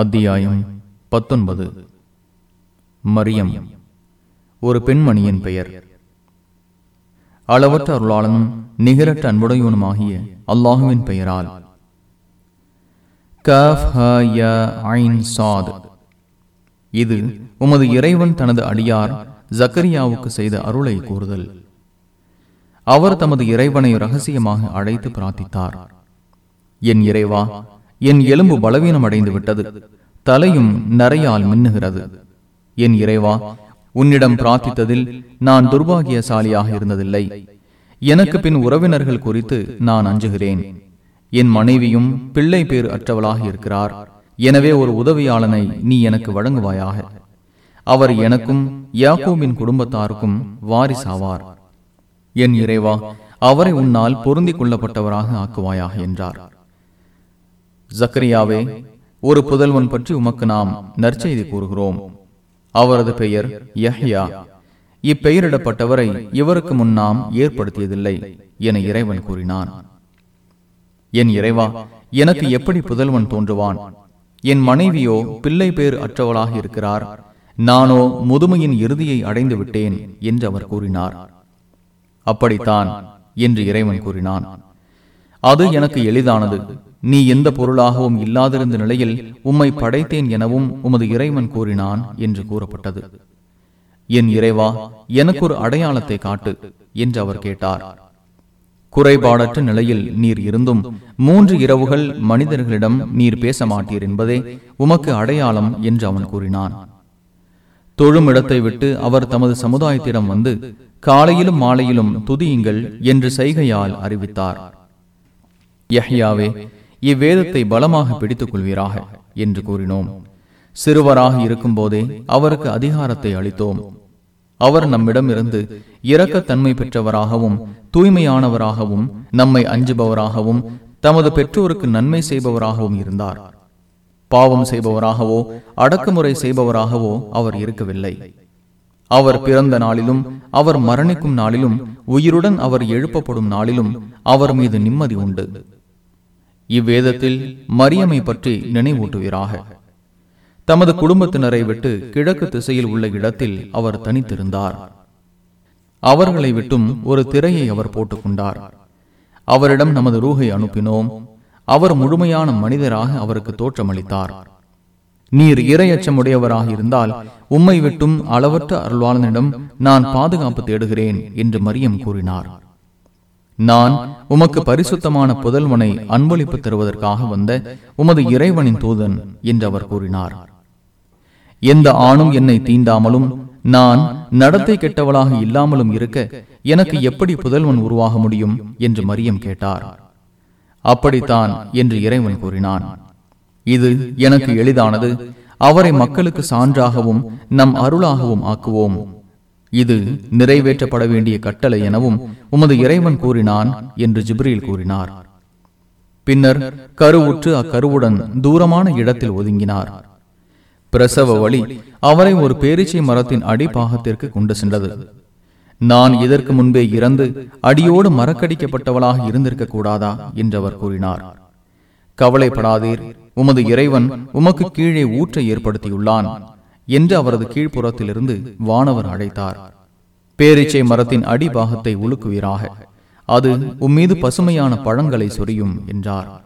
அத்தியாயம் பத்தொன்பது. மரியம் ஒரு பெண்மணியின் பெயர். அளவற்ற அருளாளனும் நிகரற்ற அன்புடையவனுமாகிய அல்லாஹுவின் பெயரால். இது உமது இறைவன் தனது அடியார் ஜக்கரியாவுக்கு செய்த அருளை கூறுதல். அவர் தமது இறைவனை ரகசியமாக அழைத்து பிரார்த்தித்தார். என் இறைவா என் எலும்பு பலவீனம் அடைந்து விட்டது தலையும் நரையால் மின்னுகிறது. என் இறைவா உன்னிடம் பிரார்த்தித்ததில் நான் துர்பாகியசாலியாக இருந்ததில்லை. எனக்கு பின் உறவினர்கள் குறித்து நான் அஞ்சுகிறேன். என் மனைவியும் பிள்ளை பேர் அற்றவளாக இருக்கிறார். எனவே ஒரு உதவியாளனை நீ எனக்கு வழங்குவாயாக. அவர் எனக்கும் யாக்கோவின் குடும்பத்தாருக்கும் வாரிசாவார். என் இறைவா அவரை உன்னால் பொருந்திக் கொள்ளப்பட்டவராக ஆக்குவாயாக என்றார். ஜக்கரியாவே ஒரு புதல்வன் பற்றி உமக்கு நாம் நற்செய்தி கூறுகிறோம். அவரது பெயர் யஹ்யா. இப்பெயரிடப்பட்டவரை இவருக்கு முன் நாம் ஏற்படுத்தியதில்லை என இறைவன் கூறினான். என் இறைவா எனக்கு எப்படி புதல்வன் தோன்றுவான்? என் மனைவியோ பிள்ளை பேர் அற்றவளாக இருக்கிறார். நானோ முதுமையின் இறுதியை அடைந்து விட்டேன் என்று அவர் கூறினார். அப்படித்தான் என்று இறைவன் கூறினான். அது எனக்கு எளிதானது. நீ எந்த பொருளாகவும் இல்லாதிருந்த நிலையில் உம்மை படைத்தேன் எனவும் உமது இறைவன் கூறினான் என்று கூறப்பட்டது. என் இறைவா எனக்கு ஒரு அடையாளத்தை காட்டு என்று அவர் கேட்டார். குறைபாடற்ற நிலையில் நீர் இருந்தும் மூன்று இரவுகள் மனிதர்களிடம் நீர் பேச மாட்டீர் என்பதே உமக்கு அடையாளம் என்று அவன் கூறினான். தொழும் இடத்தை விட்டு அவர் தமது சமுதாயத்திடம் வந்து காலையிலும் மாலையிலும் துதியுங்கள் என்று செய்கையால் அறிவித்தார். யஹ்யாவே இவ்வேதத்தை பலமாக பிடித்துக் கொள்வீராக என்று கூறினோம். சிறுவராக இருக்கும் போதே அவருக்கு அதிகாரத்தை அளித்தோம். அவர் நம்மிடமிருந்து இரக்கத்தன்மை பெற்றவராகவும் தூய்மையானவராகவும் நம்மை அஞ்சுபவராகவும் தமது பெற்றோருக்கு நன்மை செய்பவராகவும் இருந்தார். பாவம் செய்பவராகவோ அடக்குமுறை செய்பவராகவோ அவர் இருக்கவில்லை. அவர் பிறந்த நாளிலும் அவர் மரணிக்கும் நாளிலும் உயிருடன் அவர் எழுப்பப்படும் நாளிலும் அவர் மீது நிம்மதி உண்டு. இவ்வேதத்தில் மரியமை பற்றி நினைவூட்டுவீராக. தமது குடும்பத்தினரை விட்டு கிழக்கு திசையில் உள்ள இடத்தில் அவர் தனித்திருந்தார். அவர்களை விட்டும் ஒரு திரையை அவர் போட்டுக்கொண்டார். அவரிடம் நமது ரூகை அனுப்பினோம். அவர் முழுமையான மனிதராக அவருக்கு தோற்றமளித்தார். நீர் இரையச்சமுடையவராக இருந்தால் உம்மை விட்டும் அளவற்ற அருள்வாளனிடம் நான் பாதுகாப்பு தேடுகிறேன் என்று மரியம் கூறினார். நான் உமக்கு பரிசுத்தமான புதல்வனை அன்பளிப்பு தருவதற்காக வந்த உமது இறைவனின் தூதன் என்று அவர் கூறினார். எந்த ஆணும் என்னை தீண்டாமலும் நான் நடத்தை கெட்டவளாக இல்லாமலும் இருக்க எனக்கு எப்படி புதல்வன் உருவாக முடியும் என்று மரியம் கேட்டார். அப்படித்தான் என்று இறைவன் கூறினான். இது எனக்கு எளிதானது. அவரை மக்களுக்கு சான்றாகவும் நம் அருளாகவும் ஆக்குவோம். இது நிறைவேற்றப்பட வேண்டிய கட்டளை எனவும் உமது இறைவன் கூறினான் என்று ஜிப்ரீல் கூறினார். பின்னர் கருவுற்று அக்கருவுடன் தூரமான இடத்தில் ஒதுங்கினார். பிரசவ வழி அவரை ஒரு பேரிச்சை மரத்தின் அடிப்பாகத்திற்கு கொண்டு சென்றது. நான் இதற்கு முன்பே இறந்து அடியோடு மறக்கடிக்கப்பட்டவளாக இருந்திருக்க கூடாதா என்று அவர் கூறினார். கவலைப்படாதீர் உமது இறைவன் உமக்கு கீழே ஊற்றை ஏற்படுத்தியுள்ளான். என்று அவரது கீழ்ப்புறத்திலிருந்து வானவர் அழைத்தார். பேரிச்சை மரத்தின் அடிபாகத்தை உலுக்குவீராக. அது உம்மீது பசுமையான பழங்களை சொரியும் என்றார்.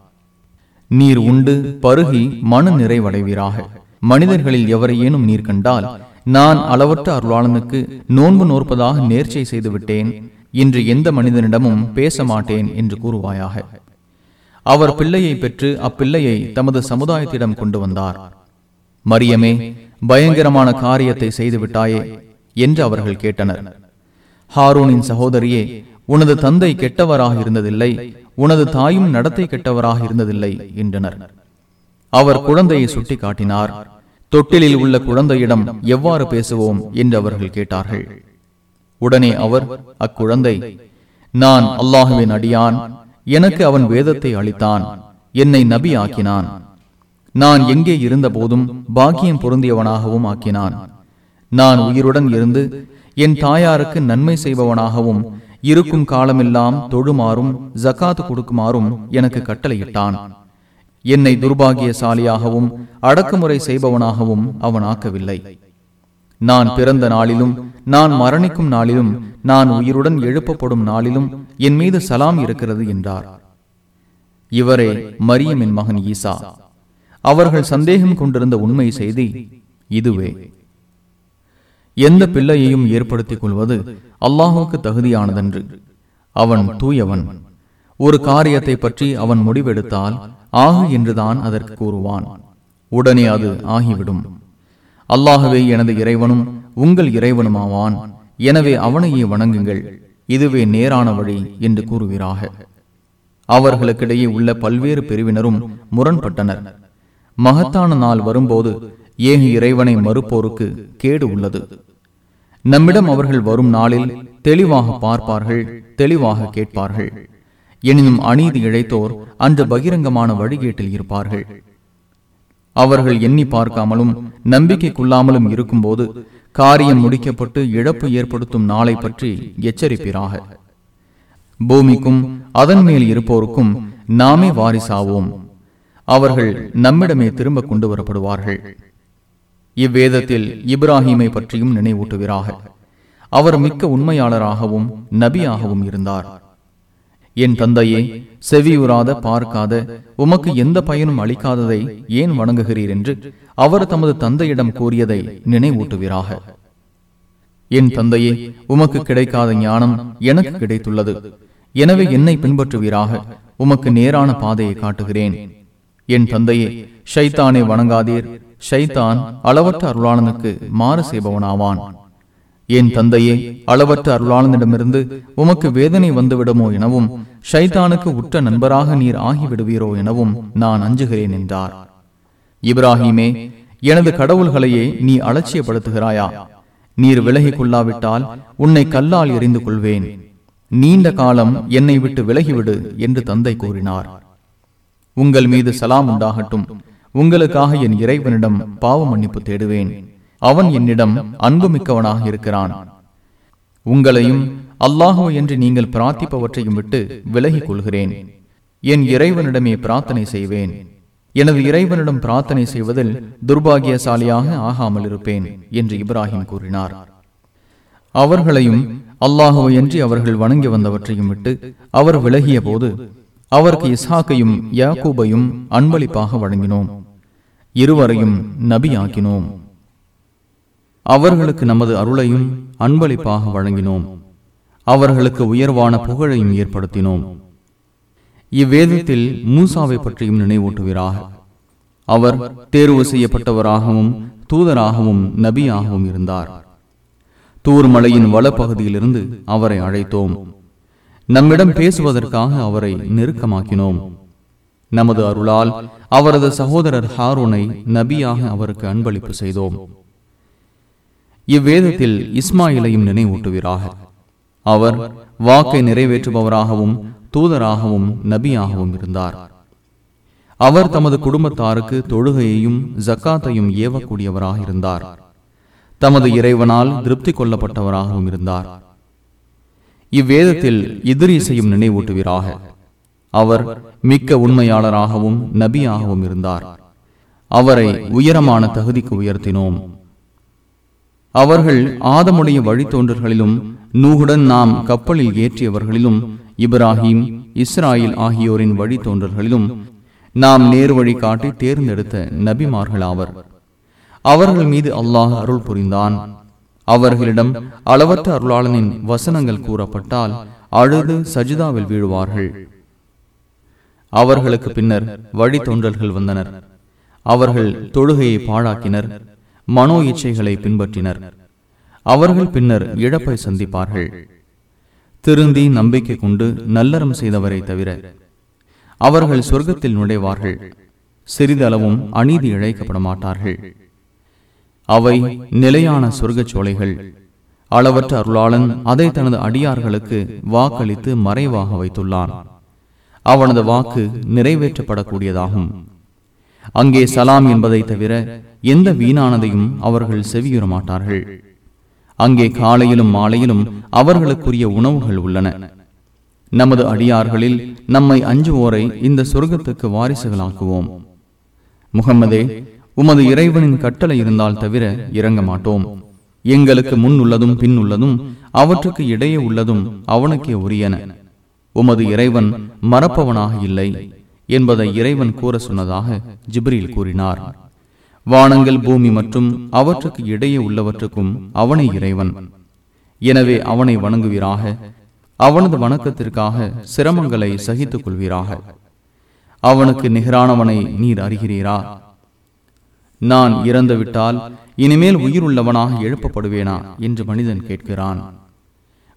நீர் உண்டு பருகி மன நிறைவடைவீராக. மனிதர்களில் எவரையேனும் நீர் கண்டால் நான் அளவற்ற அருளாளனுக்கு நோன்பு நோற்பதாக நேர்ச்சை செய்துவிட்டேன் இன்று எந்த மனிதனிடமும் பேச மாட்டேன் என்று கூறுவாயாக. அவர் பிள்ளையை பெற்று அப்பிள்ளையை தமது சமுதாயத்திடம் கொண்டு வந்தார். மரியமே பயங்கரமான காரியத்தை செய்துவிட்டாயே என்று அவர்கள் கேட்டனர். ஹாரூனின் சகோதரியே உனது தந்தை கெட்டவராக இருந்ததில்லை உனது தாயும் நடத்தை கெட்டவராக இருந்ததில்லை என்றனர். அவர் குழந்தையை சுட்டி காட்டினார் தொட்டிலில் உள்ள குழந்தையிடம் எவ்வாறு பேசுவோம் என்று அவர்கள் கேட்டார்கள். உடனே அவர் அக்குழந்தை நான் அல்லாஹுவின் அடியான் எனக்கு அவன் வேதத்தை அளித்தான் என்னை நபி ஆக்கினான் நான் எங்கே இருந்த போதும் பாக்கியம் பொருந்தியவனாகவும் ஆக்கினான். நான் உயிருடன் இருந்து என் தாயாருக்கு நன்மை செய்பவனாகவும் இருக்கும் காலமெல்லாம் தொழுமாறும் ஜக்காத்து கொடுக்குமாறும் எனக்கு கட்டளையிட்டான். என்னை துர்பாகியசாலியாகவும் அடக்குமுறை செய்பவனாகவும் அவன் ஆக்கவில்லை. நான் பிறந்த நாளிலும் நான் மரணிக்கும் நாளிலும் நான் உயிருடன் எழுப்பப்படும் நாளிலும் என் மீது சலாம் இருக்கிறது என்றார். இவரே மரியமின் மகன் ஈசா. அவர்கள் சந்தேகம் கொண்டிருந்த உண்மை செய்தி இதுவே. எந்த பிள்ளையையும் ஏற்படுத்திக் கொள்வது அல்லாஹுக்கு தகுதியானதன்று. அவன் தூயவன். ஒரு காரியத்தை பற்றி அவன் முடிவெடுத்தால் ஆகு என்றுதான் அதற்கு கூறுவான். உடனே அது ஆகிவிடும். அல்லாகவே எனது இறைவனும் உங்கள் இறைவனுமாவான். எனவே அவனையே வணங்குங்கள். இதுவே நேரான வழி என்று கூறுகிறார்கள் அவர்களுக்கிடையே உள்ள பல்வேறு பிரிவினரும் முரண்பட்டனர். மகத்தான நாள் வரும்போது ஏக இறைவனை மறுப்போருக்கு கேடு உள்ளது. நம்மிடம் அவர்கள் வரும் நாளில் தெளிவாக பார்ப்பார்கள் தெளிவாக கேட்பார்கள். எனினும் அநீதி இழைத்தோர் அன்று பகிரங்கமான வழிகேட்டில் இருப்பார்கள். அவர்கள் எண்ணி பார்க்காமலும் நம்பிக்கைக்குள்ளாமலும் இருக்கும்போது காரியம் முடிக்கப்பட்டு இழப்பு ஏற்படுத்தும் நாளை பற்றி எச்சரிப்பிறாக பூமிக்கும் அதன் மேல் இருப்போருக்கும் நாமே வாரிசாவோம். அவர்கள் நம்மிடமே திரும்ப கொண்டு வரப்படுவார்கள் இவ்வேதத்தில் இப்ராஹீமை பற்றியும் நினைவூட்டுகிறாக அவர் மிக்க உண்மையாளராகவும் நபியாகவும் இருந்தார். என் தந்தையே செவியுறாத பார்க்காத உமக்கு எந்த பயனும் அளிக்காததை ஏன் வணங்குகிறீர் என்று அவர் தமது தந்தையிடம் கூறியதை நினைவூட்டுவீராக என் தந்தையே உமக்கு கிடைக்காத ஞானம் எனக்கு கிடைத்துள்ளது. எனவே என்னை பின்பற்றுவீராக உமக்கு நேரான பாதையை காட்டுகிறேன். என் தந்தையே ஷைத்தானை வணங்காதீர். ஷைத்தான் அளவற்ற அருளாளனுக்கு மாறு செய்பவனாவான். என் தந்தையே அளவற்ற அருளாளனிடமிருந்து உமக்கு வேதனை வந்துவிடுமோ எனவும் ஷைத்தானுக்கு உற்ற நண்பராக நீர் ஆகிவிடுவீரோ எனவும் நான் அஞ்சுகிறேன் என்றார். இப்ராஹிமே எனது கடவுள்களையே நீ அலட்சியப்படுத்துகிறாயா? நீர் விலகி கொள்ளாவிட்டால் உன்னை கல்லால் எறிந்து கொள்வேன் நீண்ட காலம் என்னை விட்டு விலகிவிடு என்று தந்தை கூறினார். உங்கள் மீது சலாம் உண்டாகட்டும். உங்களுக்காக என் இறைவனிடம் பாவ மன்னிப்பு தேடுவேன். அவன் என்னிடம் அன்புமிக்கவனாக இருக்கிறான். உங்களையும் அல்லாஹோ என்று நீங்கள் பிரார்த்திப்பவற்றையும் விட்டு விலகிக் கொள்கிறேன். என் இறைவனிடமே பிரார்த்தனை செய்வேன். எனது இறைவனிடம் பிரார்த்தனை செய்வதில் துர்பாகியசாலியாக ஆகாமல் இருப்பேன் என்று இப்ராஹிம் கூறினார். அவர்களையும் அல்லாஹோ என்று அவர்கள் வணங்கி வந்தவற்றையும் விட்டு அவர் விலகிய போது அவருக்கு இஸ்ஹாக்கையும் யாக்கூபையும் அன்பளிப்பாக வழங்கினோம். இருவரையும் நபியாக்கினோம். அவர்களுக்கு நமது அருளையும் அன்பளிப்பாக வழங்கினோம். அவர்களுக்கு உயர்வான புகழையும் ஏற்படுத்தினோம். இவ்வேதத்தில் மூசாவை பற்றியும் நினைவூட்டுகிறாக அவர் தேர்வு செய்யப்பட்டவராகவும் தூதராகவும் நபியாகவும் இருந்தார். தூர்மலையின் வளப்பகுதியிலிருந்து அவரை அழைத்தோம். நம்மிடம் பேசுவதற்காக அவரை நெருக்கமாக்கினோம். நமது அருளால் அவரது சகோதரர் ஹாரூனை நபியாக அவருக்கு அன்பளிப்பு செய்தோம். இவ்வேதத்தில் இஸ்மாயிலையும் நினைவூட்டுவீராக. அவர் வாக்கை நிறைவேற்றுபவராகவும் தூதராகவும் நபியாகவும் இருந்தார். அவர் தமது குடும்பத்தாருக்கு தொழுகையையும் ஜக்காத்தையும் ஏவக்கூடியவராக இருந்தார். தமது இறைவனால் திருப்தி கொள்ளப்பட்டவராகவும் இருந்தார். இவ்வேதத்தில் இதிரீசையும் நினைவூட்டுவீராக. அவர் மிக்க உண்மையாளராகவும் நபியாகவும் இருந்தார். அவரை உயரமான தகுதிக்கு உயர்த்தினோம். அவர்கள் ஆதமுடைய வழித்தோன்றர்களிலும் நூகுடன் நாம் கப்பலில் ஏற்றியவர்களிலும் இப்ராஹிம் இஸ்ராயில் ஆகியோரின் வழித்தோன்றர்களிலும் நாம் நேர் வழி காட்டி தேர்ந்தெடுத்த நபிமார்கள் ஆவர் அவர்கள் மீது அல்லாஹ் அருள் புரிந்தான். அவர்களிடம் அளவற்ற அருளாளனின் வசனங்கள் கூறப்பட்டால் அழுது சஜிதாவில் வீழ்வார்கள். அவர்களுக்கு பின்னர் வழித்தொன்றல்கள் வந்தனர். அவர்கள் தொழுகையை பாழாக்கினர். மனோ இச்சைகளை பின்பற்றினர். அவர்கள் பின்னர் இழப்பை சந்திப்பார்கள். திருந்தி நம்பிக்கை கொண்டு நல்லறம் செய்தவரை தவிர அவர்கள் சொர்க்கத்தில் நுழைவார்கள். சிறிதளவும் அநீதி இழைக்கப்பட மாட்டார்கள் அவை நிலையான சொர்க்கச் சோலைகள் அளவற்ற அருளாளன் அதை தனது அடியார்களுக்கு வாக்களித்து மறைவாக வைத்துள்ளான். அவனது வாக்கு நிறைவேற்றப்படக்கூடியதாகும். அங்கே சலாம் என்பதை தவிர எந்த வீணானதையும் அவர்கள் செவியுற மாட்டார்கள். அங்கே காலையிலும் மாலையிலும் அவர்களுக்குரிய உணவுகள் உள்ளன. நமது அடியார்களில் நம்மை அஞ்சுவோரை இந்த சொர்க்கத்துக்கு வாரிசுகளாக்குவோம். முகம்மதே உமது இறைவனின் கட்டளை இருந்தால் தவிர இறங்க மாட்டோம். எங்களுக்கு முன் உள்ளதும் பின் உள்ளதும் அவற்றுக்கு இடையே உள்ளதும் அவனுக்கே உரியன. உமது இறைவன் மறப்பவனாக இல்லை என்பதை இறைவன் கூற சொன்னதாக ஜிப்ரில் கூறினார். வானங்கள் பூமி மற்றும் அவற்றுக்கு இடையே உள்ளவற்றுக்கும் அவனை இறைவன். எனவே அவனை வணங்குவீராக அவனது வணக்கத்திற்காக சிரமங்களை சகித்துக் கொள்வீராக அவனுக்கு நிகரானவனை நீர் அறிகிறீரா? நான் இறந்துவிட்டால் இனிமேல் உயிர் உள்ளவனாக எழுப்பப்படுவேனா? என்று மனிதன் கேட்கிறான்.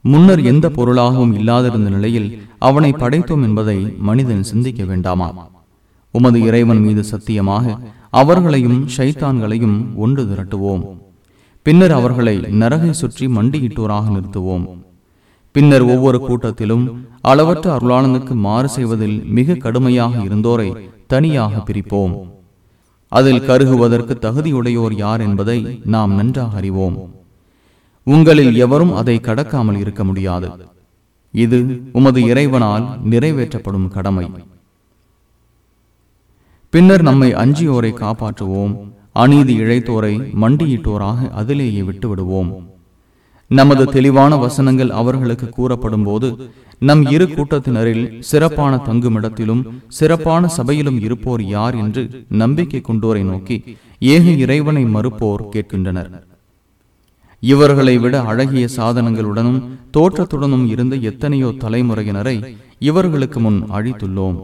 முன்னர் எந்த பொருளாகவும் இல்லாதிருந்த நிலையில் அவனை படைத்தோம் என்பதை மனிதன் சிந்திக்க வேண்டாமா? உமது இறைவன் மீது சத்தியமாக அவர்களையும் ஷைத்தான்களையும் ஒன்று திரட்டுவோம். பின்னர் அவர்களை நரகை சுற்றி மண்டியிட்டோராக நிறுத்துவோம். பின்னர் ஒவ்வொரு கூட்டத்திலும் அளவற்ற அருளாளனுக்கு மாறு செய்வதில் மிக கடுமையாக இருந்தோரை தனியாக பிரிப்போம். அதில் கருகுவதற்கு தகுதியுடையோர் யார் என்பதை நாம் நன்றாக அறிவோம் உங்களில் எவரும் அதை கடக்காமல் இருக்க முடியாது. இது உமது இறைவனால் நிறைவேற்றப்படும் கடமை. பின்னர் நம்மை அஞ்சியோரை காப்பாற்றுவோம். அநீதி இழைத்தோரை மண்டியிட்டோராக அதிலேயே விட்டுவிடுவோம். நமது தெளிவான வசனங்கள் அவர்களுக்கு கூறப்படும் போது நம் இரு கூட்டத்தினரில் சிறப்பான தங்குமிடத்திலும் சிறப்பான சபையிலும் இருப்போர் யார் என்று நம்பிக்கை கொண்டோரை நோக்கி ஏக இறைவனை மறுப்போர் கேட்கின்றனர். இவர்களை விட அழகிய சாதனங்களுடனும் தோற்றத்துடனும் இருந்த எத்தனையோ தலைமுறையினரை இவர்களுக்கு முன் அழித்துள்ளோம்.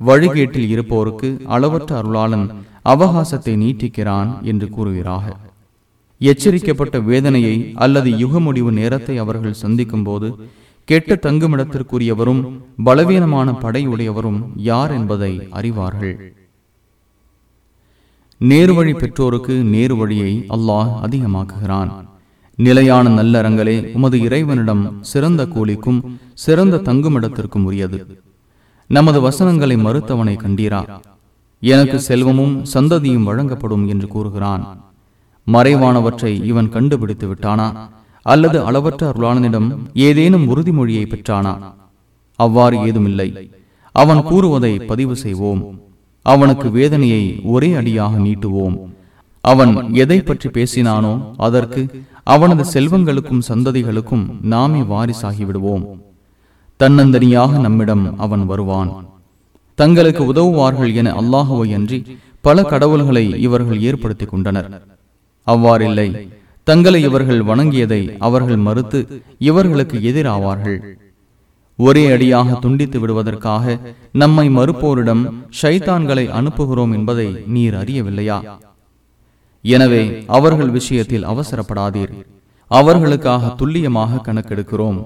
வழிகேட்டில் இருப்போருக்கு அளவற்ற அருளாளன் அவகாசத்தை நீட்டிக்கிறான் என்று கூறுகிறார்கள் எச்சரிக்கப்பட்ட வேதனையை அல்லது யுக முடிவு நேரத்தை அவர்கள் சந்திக்கும் போது கெட்ட தங்குமிடத்திற்குரியவரும் பலவீனமான படையுடையவரும் யார் என்பதை அறிவார்கள். நேர்வழி பெற்றோருக்கு நேரு வழியை அல்லாஹ் அதிகமாக்குகிறான். நிலையான நல்லறங்களே உமது இறைவனிடம் சிறந்த கூலிக்கும் சிறந்த தங்குமிடத்திற்கும் உரியது. நமது வசனங்களை மறுத்தவனை கண்டீரா? எனக்கு செல்வமும் சந்ததியும் வழங்கப்படும் என்று கூறுகிறான். மறைவானவற்றை இவன் கண்டுபிடித்து விட்டானா? அல்லது அளவற்ற அருளானனிடம் ஏதேனும் உறுதிமொழியை பெற்றானா? அவ்வாறு ஏதுமில்லை. அவன் கூறுவதை பதிவு செய்வோம். அவனுக்கு வேதனையை ஒரே அடியாக நீட்டுவோம். அவன் எதை பற்றி பேசினானோ அதற்கு அவனது செல்வங்களுக்கும் சந்ததிகளுக்கும் நாமே வாரிசாகி விடுவோம். தன்னந்தனியாக நம்மிடம் அவன் வருவான். தங்களுக்கு உதவுவார்கள் என அல்லாஹுவை அன்றி பல கடவுள்களை இவர்கள் ஏற்படுத்திக் கொண்டனர். அவ்வாறில்லை. தங்களை இவர்கள் வணங்கியதை அவர்கள் மறுத்து இவர்களுக்கு எதிராவார்கள். ஒரே அடியாக துண்டித்து விடுவதற்காக நம்மை மறுப்போரிடம் ஷைத்தான்களை அனுப்புகிறோம் என்பதை நீர் அறியவில்லையா? எனவே அவர்கள் விஷயத்தில் அவசரப்படாதீர். அவர்களுக்காக துல்லியமாக கணக்கெடுக்கிறோம்.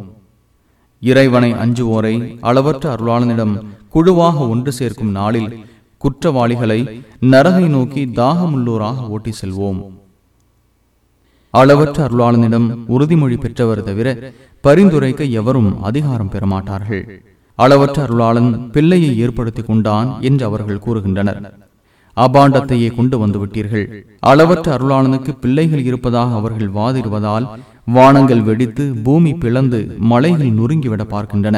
இறைவனை அஞ்சுவோரை அளவற்ற அருளாளனிடம் குழுவாக ஒன்று சேர்க்கும் நாளில் குற்றவாளிகளை நரகை நோக்கி தாகமுள்ளோராக ஓட்டி செல்வோம். அளவற்ற அருளாளனிடம் உறுதிமொழி பெற்றவர் தவிர பரிந்துரைக்க எவரும் அதிகாரம் பெறமாட்டார்கள். அளவற்ற அருளாளன் பிள்ளையை ஏற்படுத்திக் கொண்டான் என்று அவர்கள் கூறுகின்றனர். அபாண்டத்தையே கொண்டு வந்துவிட்டீர்கள் அளவற்ற அருளாளனுக்கு பிள்ளைகள் இருப்பதாக அவர்கள் வாதிடுவதால் வானங்கள் வெடித்து பூமி பிளந்து மலைகள் நொறுங்கிவிட பார்க்கின்றன.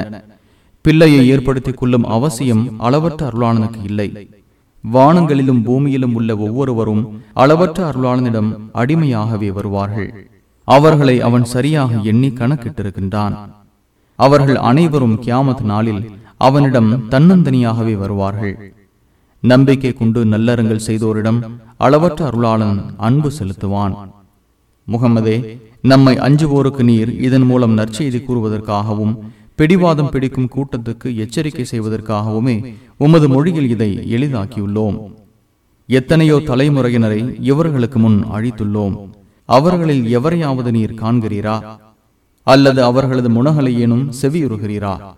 பிள்ளையை ஏற்படுத்திக் கொள்ளும் அவசியம் அளவற்ற அருளாளனுக்கு இல்லை. வானங்களிலும் பூமியிலும் உள்ள ஒவ்வொருவரும் அளவற்ற அருளாளனிடம் அடிமையாகவே வருவார்கள். அவர்களை அவன் சரியாக எண்ணி கணக்கிட்டிருக்கின்றான். அவர்கள் அனைவரும் கியாமத் நாளில் அவனிடம் தன்னந்தனியாகவே வருவார்கள். நம்பிக்கை கொண்டு நல்லறங்கள் செய்தோரிடம் அளவற்ற அருளாளன் அன்பு செலுத்துவான். முகமதே நம்மை அஞ்சுவோருக்கு நீர் இதன் மூலம் நற்செய்தி கூறுவதற்காகவும் பிடிவாதம் பிடிக்கும் கூட்டத்துக்கு எச்சரிக்கை செய்வதற்காகவுமே உமது மொழியில் இதை எளிதாக்கியுள்ளோம். எத்தனையோ தலைமுறையினரை இவர்களுக்கு முன் அழித்துள்ளோம். அவர்களில் எவரையாவது நீர் காண்கிறீரா? அல்லது அவர்களது முனகலை ஏனும் செவியுறுகிறீரா?